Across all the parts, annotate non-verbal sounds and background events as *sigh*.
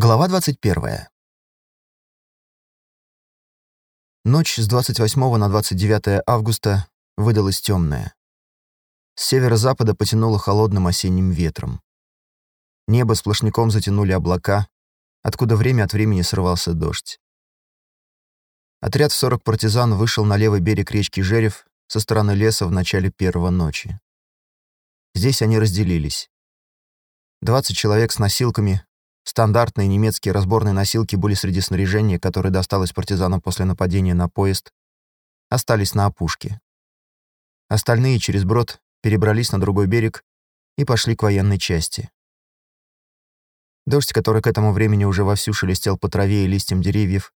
Глава 21. Ночь с 28 на 29 августа выдалась темная. С северо-запада потянуло холодным осенним ветром. Небо сплошняком затянули облака, откуда время от времени срывался дождь. Отряд в 40 партизан вышел на левый берег речки Жерев со стороны леса в начале первого ночи. Здесь они разделились. 20 человек с носилками Стандартные немецкие разборные носилки были среди снаряжения, которое досталось партизанам после нападения на поезд, остались на опушке. Остальные через брод перебрались на другой берег и пошли к военной части. Дождь, который к этому времени уже вовсю шелестел по траве и листьям деревьев,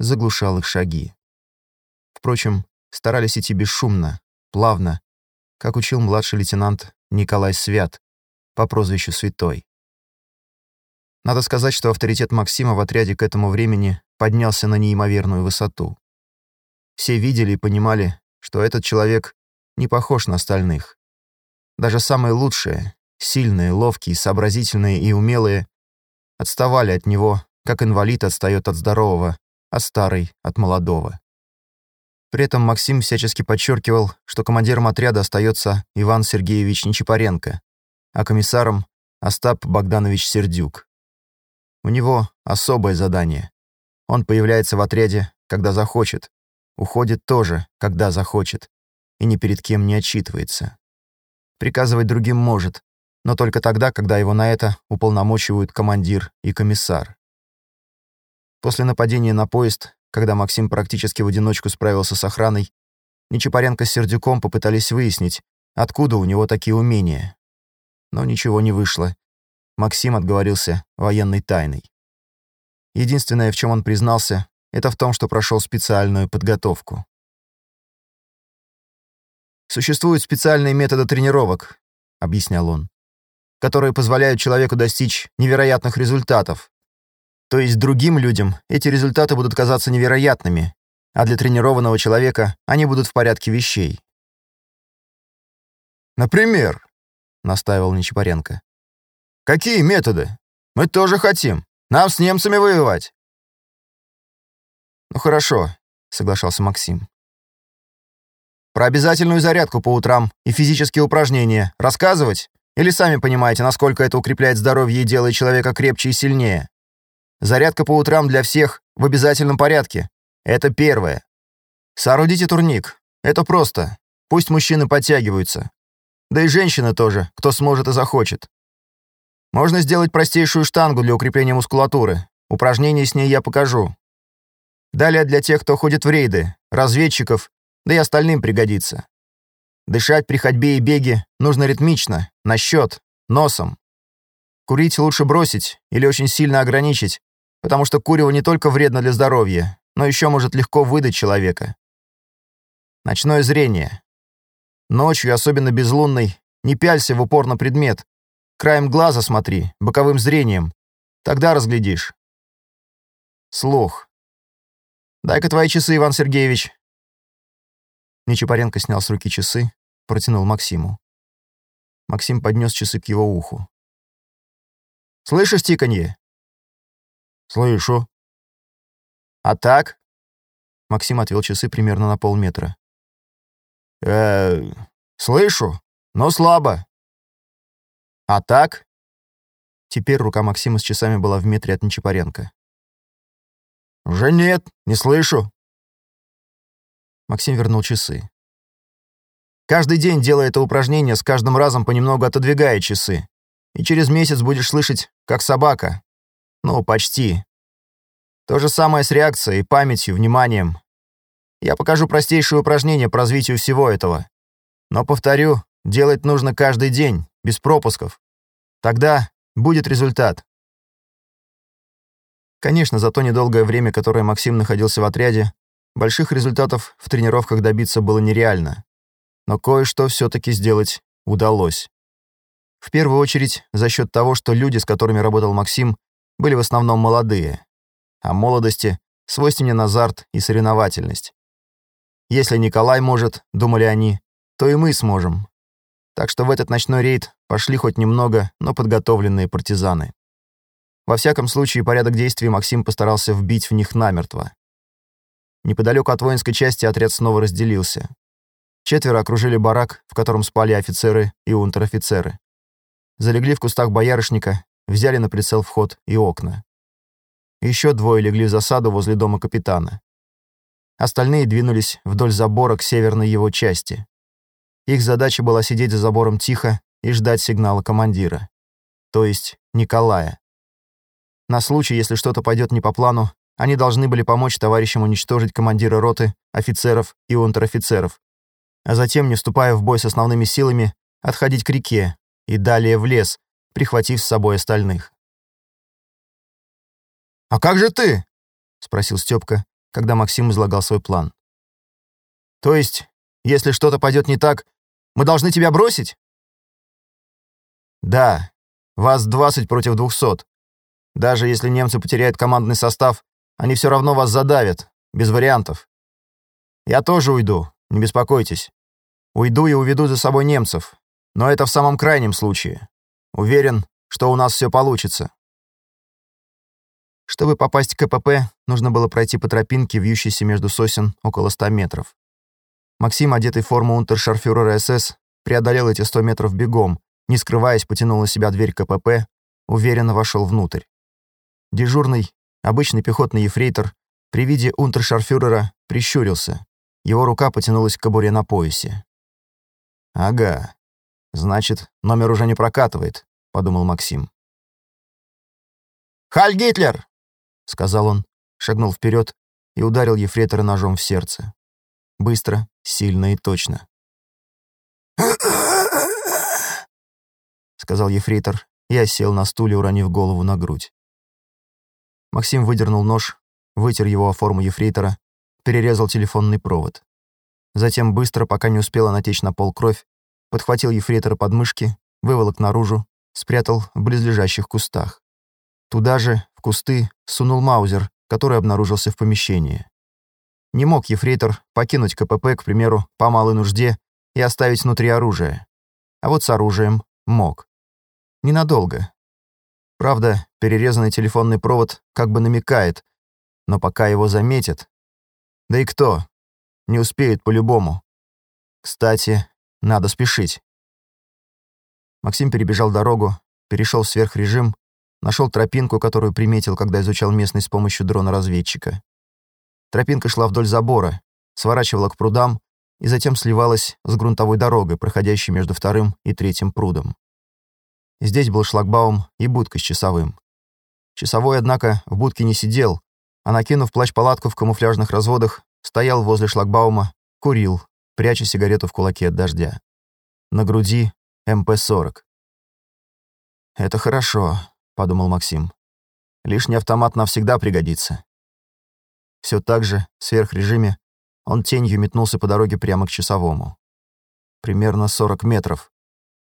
заглушал их шаги. Впрочем, старались идти бесшумно, плавно, как учил младший лейтенант Николай Свят по прозвищу Святой. Надо сказать, что авторитет Максима в отряде к этому времени поднялся на неимоверную высоту. Все видели и понимали, что этот человек не похож на остальных. Даже самые лучшие, сильные, ловкие, сообразительные и умелые отставали от него, как инвалид отстает от здорового, а старый — от молодого. При этом Максим всячески подчеркивал, что командиром отряда остается Иван Сергеевич Нечипаренко, а комиссаром — Остап Богданович Сердюк. У него особое задание. Он появляется в отряде, когда захочет, уходит тоже, когда захочет, и ни перед кем не отчитывается. Приказывать другим может, но только тогда, когда его на это уполномочивают командир и комиссар. После нападения на поезд, когда Максим практически в одиночку справился с охраной, Нечапаренко с Сердюком попытались выяснить, откуда у него такие умения. Но ничего не вышло, Максим отговорился военной тайной. Единственное, в чем он признался, это в том, что прошел специальную подготовку. «Существуют специальные методы тренировок», — объяснял он, которые позволяют человеку достичь невероятных результатов. То есть другим людям эти результаты будут казаться невероятными, а для тренированного человека они будут в порядке вещей. «Например», — настаивал Нечапаренко. Какие методы? Мы тоже хотим. Нам с немцами воевать. Ну хорошо, соглашался Максим. Про обязательную зарядку по утрам и физические упражнения рассказывать? Или сами понимаете, насколько это укрепляет здоровье и делает человека крепче и сильнее? Зарядка по утрам для всех в обязательном порядке. Это первое. Соорудите турник. Это просто. Пусть мужчины подтягиваются. Да и женщины тоже, кто сможет и захочет. Можно сделать простейшую штангу для укрепления мускулатуры. Упражнения с ней я покажу. Далее для тех, кто ходит в рейды, разведчиков, да и остальным пригодится. Дышать при ходьбе и беге нужно ритмично, на счет, носом. Курить лучше бросить или очень сильно ограничить, потому что курево не только вредно для здоровья, но еще может легко выдать человека. Ночное зрение. Ночью, особенно безлунной, не пялься в упор на предмет, Краем глаза смотри, боковым зрением. Тогда разглядишь. Слух. Дай-ка твои часы, Иван Сергеевич. Нечапаренко снял с руки часы, протянул Максиму. Максим поднес часы к его уху. «Слышишь тиканье?» «Слышу». «А так?» Максим отвел часы примерно на полметра. э слышу, но слабо. А так? Теперь рука Максима с часами была в метре от Нечапаренко. «Уже нет, не слышу». Максим вернул часы. «Каждый день делая это упражнение, с каждым разом понемногу отодвигая часы. И через месяц будешь слышать, как собака. Ну, почти. То же самое с реакцией, памятью, вниманием. Я покажу простейшее упражнение по развитию всего этого. Но, повторю, делать нужно каждый день, без пропусков. Тогда будет результат. Конечно, за то недолгое время, которое Максим находился в отряде, больших результатов в тренировках добиться было нереально. Но кое-что все-таки сделать удалось. В первую очередь за счет того, что люди, с которыми работал Максим, были в основном молодые. А молодости свойственен азарт и соревновательность. Если Николай может, думали они, то и мы сможем. Так что в этот ночной рейд пошли хоть немного, но подготовленные партизаны. Во всяком случае, порядок действий Максим постарался вбить в них намертво. Неподалеку от воинской части отряд снова разделился. Четверо окружили барак, в котором спали офицеры и унтер-офицеры. Залегли в кустах боярышника, взяли на прицел вход и окна. Еще двое легли в засаду возле дома капитана. Остальные двинулись вдоль забора к северной его части. Их задача была сидеть за забором тихо и ждать сигнала командира. То есть Николая. На случай, если что-то пойдет не по плану, они должны были помочь товарищам уничтожить командира роты, офицеров и унтер-офицеров, а затем, не вступая в бой с основными силами, отходить к реке и далее в лес, прихватив с собой остальных. «А как же ты?» — спросил Степка, когда Максим излагал свой план. «То есть, если что-то пойдет не так, мы должны тебя бросить?» «Да, вас 20 против 200. Даже если немцы потеряют командный состав, они все равно вас задавят, без вариантов. Я тоже уйду, не беспокойтесь. Уйду и уведу за собой немцев, но это в самом крайнем случае. Уверен, что у нас все получится. Чтобы попасть к КПП, нужно было пройти по тропинке, вьющейся между сосен около 100 метров. Максим, одетый в форму унтершарфюрера СС, преодолел эти 100 метров бегом, не скрываясь, потянул на себя дверь КПП, уверенно вошел внутрь. Дежурный, обычный пехотный ефрейтор, при виде унтершарфюрера прищурился. Его рука потянулась к кобуре на поясе. «Ага, значит, номер уже не прокатывает», — подумал Максим. «Халь Гитлер!» — сказал он, шагнул вперед и ударил ефрейтора ножом в сердце. Быстро, сильно и точно. *clears throat* сказал ефрейтор и осел на стуле, уронив голову на грудь. Максим выдернул нож, вытер его о форму ефрейтора, перерезал телефонный провод. Затем быстро, пока не успела натечь на пол кровь, подхватил ефрейтора под мышки, выволок наружу, спрятал в близлежащих кустах. Туда же, в кусты, сунул маузер, который обнаружился в помещении. Не мог ефрейтор покинуть КПП, к примеру, по малой нужде и оставить внутри оружие. А вот с оружием мог. Ненадолго, Правда, перерезанный телефонный провод как бы намекает, но пока его заметят... Да и кто? Не успеют по-любому. Кстати, надо спешить. Максим перебежал дорогу, перешел в сверхрежим, нашел тропинку, которую приметил, когда изучал местность с помощью дрона-разведчика. Тропинка шла вдоль забора, сворачивала к прудам и затем сливалась с грунтовой дорогой, проходящей между вторым и третьим прудом. Здесь был шлагбаум и будка с часовым. Часовой, однако, в будке не сидел, а, накинув плащ-палатку в камуфляжных разводах, стоял возле шлагбаума, курил, пряча сигарету в кулаке от дождя. На груди МП-40. «Это хорошо», — подумал Максим. «Лишний автомат навсегда пригодится». Все так же, в сверхрежиме, он тенью метнулся по дороге прямо к часовому. Примерно 40 метров.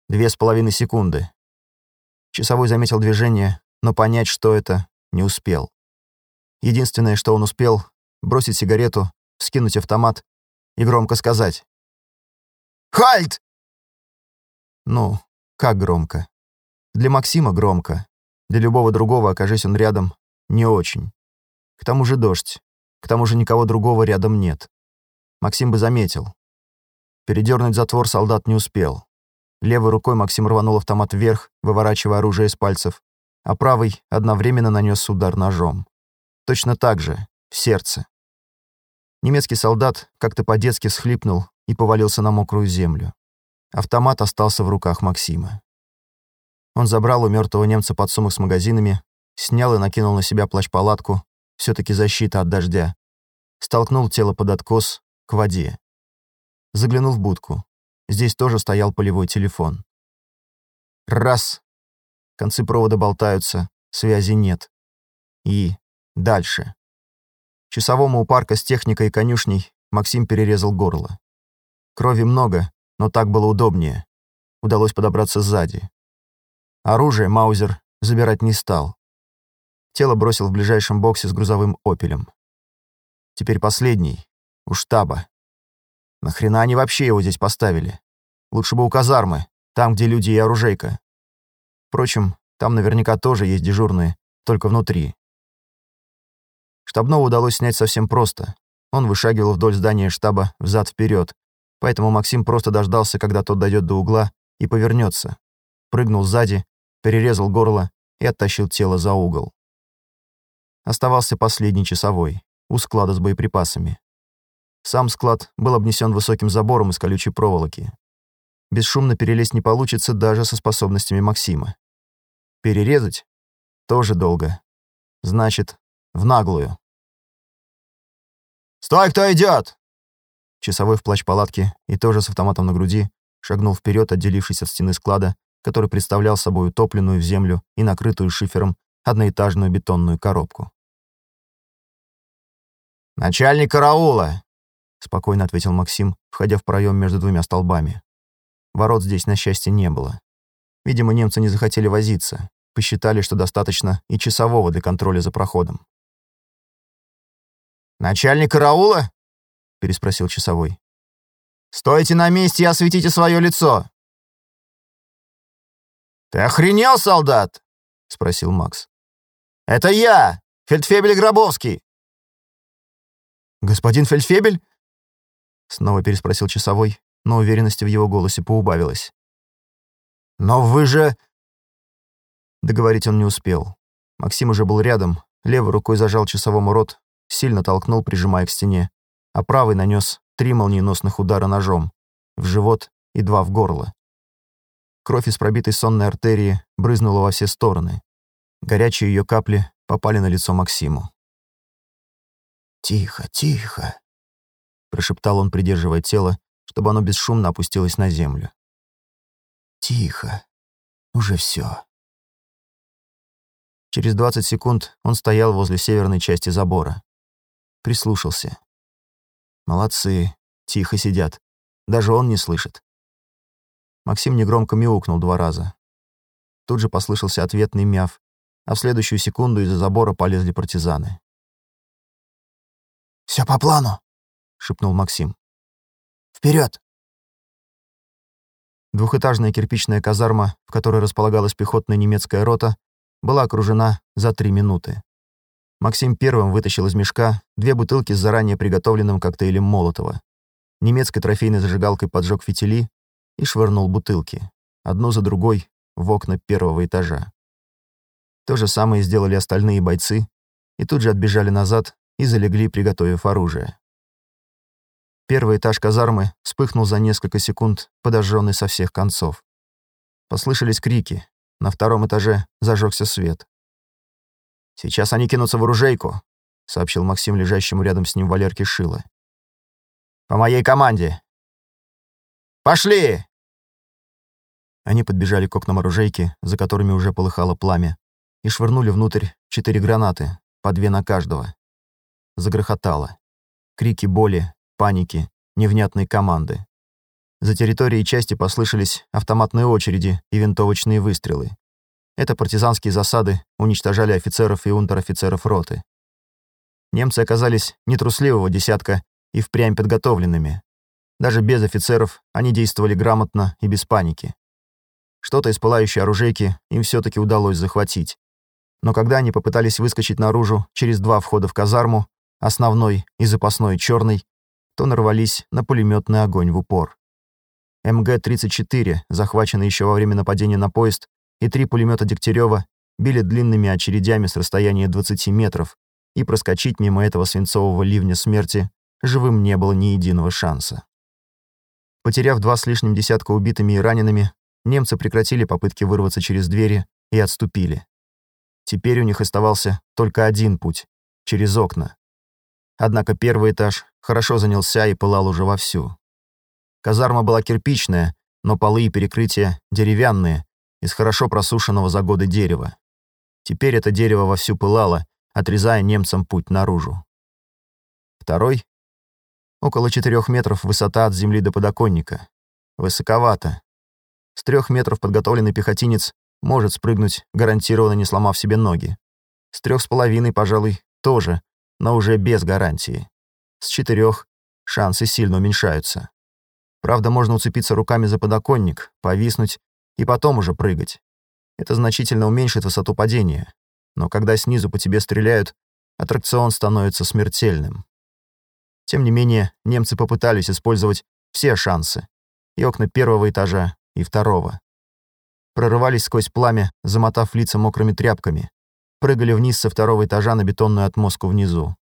Две с половиной секунды. Часовой заметил движение, но понять, что это, не успел. Единственное, что он успел, бросить сигарету, скинуть автомат и громко сказать. «Хальт!» Ну, как громко? Для Максима громко. Для любого другого, окажись он рядом, не очень. К тому же дождь. К тому же никого другого рядом нет. Максим бы заметил. Передернуть затвор солдат не успел. Левой рукой Максим рванул автомат вверх, выворачивая оружие из пальцев, а правый одновременно нанес удар ножом. Точно так же, в сердце. Немецкий солдат как-то по-детски схлипнул и повалился на мокрую землю. Автомат остался в руках Максима. Он забрал у мертвого немца подсумок с магазинами, снял и накинул на себя плащ-палатку, все таки защита от дождя, столкнул тело под откос к воде. Заглянул в будку. Здесь тоже стоял полевой телефон. Раз. Концы провода болтаются, связи нет. И дальше. Часовому у парка с техникой и конюшней Максим перерезал горло. Крови много, но так было удобнее. Удалось подобраться сзади. Оружие Маузер забирать не стал. Тело бросил в ближайшем боксе с грузовым «Опелем». Теперь последний, у штаба. Нахрена они вообще его здесь поставили? Лучше бы у казармы, там, где люди и оружейка. Впрочем, там наверняка тоже есть дежурные, только внутри. Штабного удалось снять совсем просто. Он вышагивал вдоль здания штаба взад-вперед, поэтому Максим просто дождался, когда тот дойдет до угла и повернется. Прыгнул сзади, перерезал горло и оттащил тело за угол. Оставался последний часовой, у склада с боеприпасами. Сам склад был обнесен высоким забором из колючей проволоки. Бесшумно перелезть не получится даже со способностями Максима. Перерезать? Тоже долго. Значит, в наглую. «Стой, кто идет!» Часовой в плащ-палатке и тоже с автоматом на груди шагнул вперед, отделившись от стены склада, который представлял собой утопленную в землю и накрытую шифером одноэтажную бетонную коробку. «Начальник караула!» — спокойно ответил Максим, входя в проем между двумя столбами. Ворот здесь, на счастье, не было. Видимо, немцы не захотели возиться, посчитали, что достаточно и часового для контроля за проходом. «Начальник караула?» — переспросил часовой. «Стойте на месте и осветите свое лицо!» «Ты охренел, солдат?» — спросил Макс. «Это я, фельдфебель Гробовский!» «Господин фельдфебель?» Снова переспросил часовой, но уверенности в его голосе поубавилось. «Но вы же...» Договорить он не успел. Максим уже был рядом, левой рукой зажал часовому рот, сильно толкнул, прижимая к стене, а правый нанес три молниеносных удара ножом в живот и два в горло. Кровь из пробитой сонной артерии брызнула во все стороны. Горячие ее капли попали на лицо Максиму. «Тихо, тихо», прошептал он, придерживая тело, чтобы оно бесшумно опустилось на землю. «Тихо. Уже все. Через 20 секунд он стоял возле северной части забора. Прислушался. Молодцы, тихо сидят. Даже он не слышит. Максим негромко мяукнул два раза. Тут же послышался ответный мяв, а в следующую секунду из-за забора полезли партизаны. «Все по плану», — шепнул Максим. «Вперед!» Двухэтажная кирпичная казарма, в которой располагалась пехотная немецкая рота, была окружена за три минуты. Максим первым вытащил из мешка две бутылки с заранее приготовленным коктейлем Молотова. Немецкой трофейной зажигалкой поджег фитили и швырнул бутылки, одну за другой, в окна первого этажа. То же самое сделали остальные бойцы и тут же отбежали назад и залегли, приготовив оружие. Первый этаж казармы вспыхнул за несколько секунд, подожженный со всех концов. Послышались крики. На втором этаже зажегся свет. «Сейчас они кинутся в оружейку», — сообщил Максим лежащему рядом с ним Валерке Шило. «По моей команде». «Пошли!» Они подбежали к окнам оружейки, за которыми уже полыхало пламя, и швырнули внутрь четыре гранаты, по две на каждого. Загрохотало. Крики боли, паники, невнятные команды. За территорией части послышались автоматные очереди и винтовочные выстрелы. Это партизанские засады уничтожали офицеров и унтер-офицеров роты. Немцы оказались нетрусливого десятка и впрямь подготовленными. Даже без офицеров они действовали грамотно и без паники. Что-то из пылающей оружейки им все таки удалось захватить. Но когда они попытались выскочить наружу через два входа в казарму, основной и запасной черный, то нарвались на пулеметный огонь в упор. МГ-34, захваченный еще во время нападения на поезд, и три пулемета Дегтярева били длинными очередями с расстояния 20 метров, и проскочить мимо этого свинцового ливня смерти живым не было ни единого шанса. Потеряв два с лишним десятка убитыми и ранеными, немцы прекратили попытки вырваться через двери и отступили. Теперь у них оставался только один путь — через окна. Однако первый этаж хорошо занялся и пылал уже вовсю. Казарма была кирпичная, но полы и перекрытия деревянные, из хорошо просушенного за годы дерева. Теперь это дерево вовсю пылало, отрезая немцам путь наружу. Второй — около четырех метров высота от земли до подоконника. Высоковато. С трех метров подготовленный пехотинец может спрыгнуть, гарантированно не сломав себе ноги. С трех с половиной, пожалуй, тоже, но уже без гарантии. С четырех шансы сильно уменьшаются. Правда, можно уцепиться руками за подоконник, повиснуть и потом уже прыгать. Это значительно уменьшит высоту падения. но когда снизу по тебе стреляют, аттракцион становится смертельным. Тем не менее, немцы попытались использовать все шансы. И окна первого этажа, и второго. Прорывались сквозь пламя, замотав лица мокрыми тряпками. Прыгали вниз со второго этажа на бетонную отмостку внизу.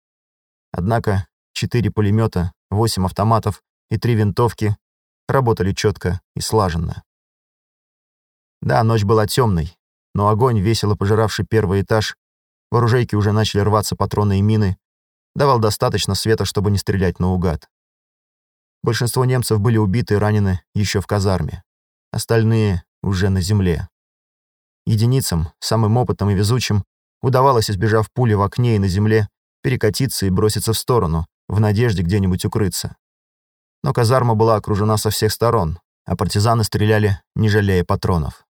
Однако четыре пулемета, восемь автоматов и три винтовки работали четко и слаженно. Да, ночь была темной, но огонь, весело пожиравший первый этаж, в оружейке уже начали рваться патроны и мины, давал достаточно света, чтобы не стрелять наугад. Большинство немцев были убиты и ранены еще в казарме. Остальные уже на земле. Единицам, самым опытным и везучим, удавалось, избежав пули в окне и на земле, перекатиться и броситься в сторону, в надежде где-нибудь укрыться. Но казарма была окружена со всех сторон, а партизаны стреляли, не жалея патронов.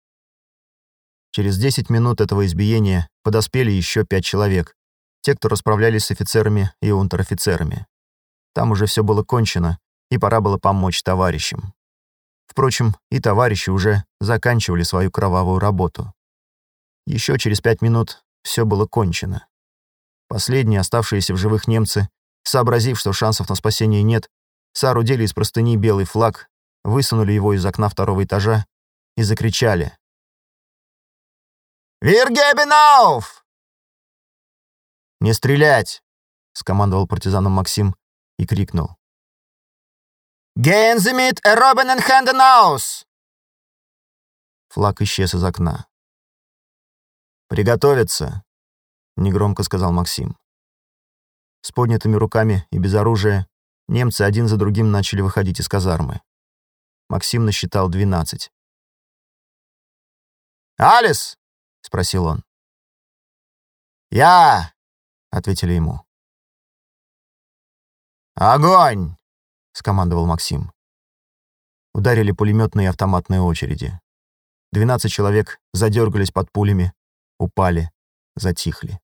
Через 10 минут этого избиения подоспели еще пять человек, те, кто расправлялись с офицерами и унтер-офицерами. Там уже все было кончено, и пора было помочь товарищам. Впрочем, и товарищи уже заканчивали свою кровавую работу. Еще через пять минут все было кончено. Последние, оставшиеся в живых немцы, сообразив, что шансов на спасение нет, соорудили из простыни белый флаг, высунули его из окна второго этажа и закричали. «Виргебенауф!» «Не стрелять!» — скомандовал партизаном Максим и крикнул. «Гейнземит Робинен Хенденаус!» Флаг исчез из окна. «Приготовиться!» — негромко сказал Максим. С поднятыми руками и без оружия немцы один за другим начали выходить из казармы. Максим насчитал двенадцать. «Алис!» — спросил он. «Я!» — ответили ему. «Огонь!» — скомандовал Максим. Ударили пулеметные и автоматные очереди. Двенадцать человек задергались под пулями, упали, затихли.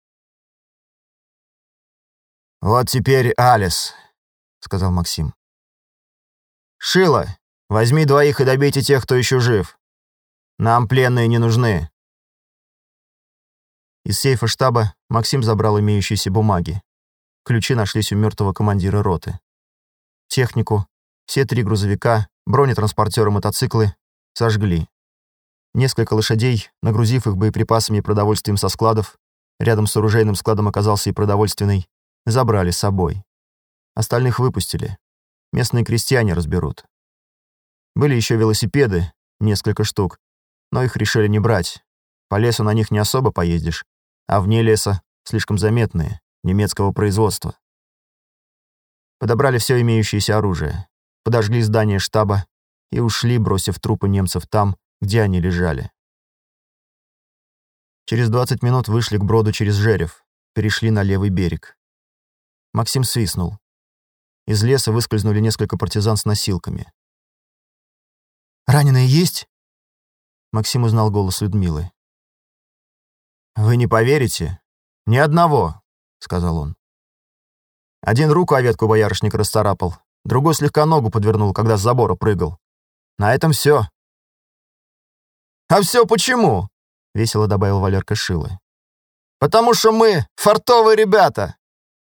«Вот теперь Алис», — сказал Максим. «Шила, возьми двоих и добейте тех, кто еще жив. Нам пленные не нужны». Из сейфа штаба Максим забрал имеющиеся бумаги. Ключи нашлись у мертвого командира роты. Технику, все три грузовика, бронетранспортеры, мотоциклы сожгли. Несколько лошадей, нагрузив их боеприпасами и продовольствием со складов, рядом с оружейным складом оказался и продовольственный, забрали с собой. Остальных выпустили. Местные крестьяне разберут. Были еще велосипеды, несколько штук, но их решили не брать. По лесу на них не особо поездишь, а вне леса слишком заметные, немецкого производства. Подобрали все имеющееся оружие, подожгли здание штаба и ушли, бросив трупы немцев там, где они лежали. Через 20 минут вышли к броду через Жерев, перешли на левый берег. Максим свистнул. Из леса выскользнули несколько партизан с носилками. «Раненые есть?» Максим узнал голос Людмилы. «Вы не поверите? Ни одного», — сказал он. Один руку о ветку боярышник расцарапал, другой слегка ногу подвернул, когда с забора прыгал. На этом все. «А все почему?» — весело добавил Валерка Шилы. «Потому что мы фартовые ребята.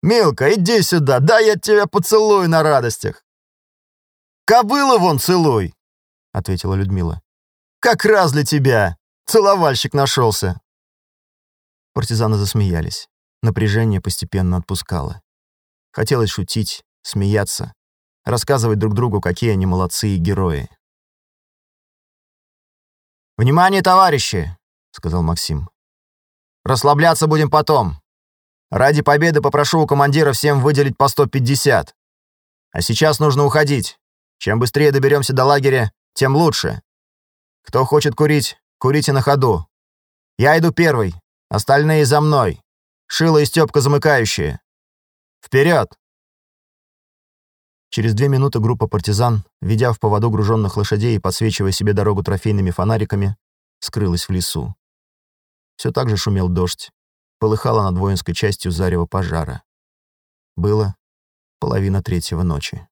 Милка, иди сюда, да я тебя поцелую на радостях». «Кобылы вон целуй!» — ответила Людмила. «Как раз для тебя! Целовальщик нашелся!» Партизаны засмеялись. Напряжение постепенно отпускало. Хотелось шутить, смеяться, рассказывать друг другу, какие они молодцы и герои. «Внимание, товарищи!» — сказал Максим. «Расслабляться будем потом. Ради победы попрошу у командира всем выделить по 150. А сейчас нужно уходить. Чем быстрее доберемся до лагеря, тем лучше. Кто хочет курить, курите на ходу. Я иду первый, Остальные за мной. Шила и Степка замыкающие. Вперед! Через две минуты группа партизан, ведя в поводу груженных лошадей и подсвечивая себе дорогу трофейными фонариками, скрылась в лесу. Все так же шумел дождь. Полыхало над воинской частью зарево пожара. Было половина третьего ночи.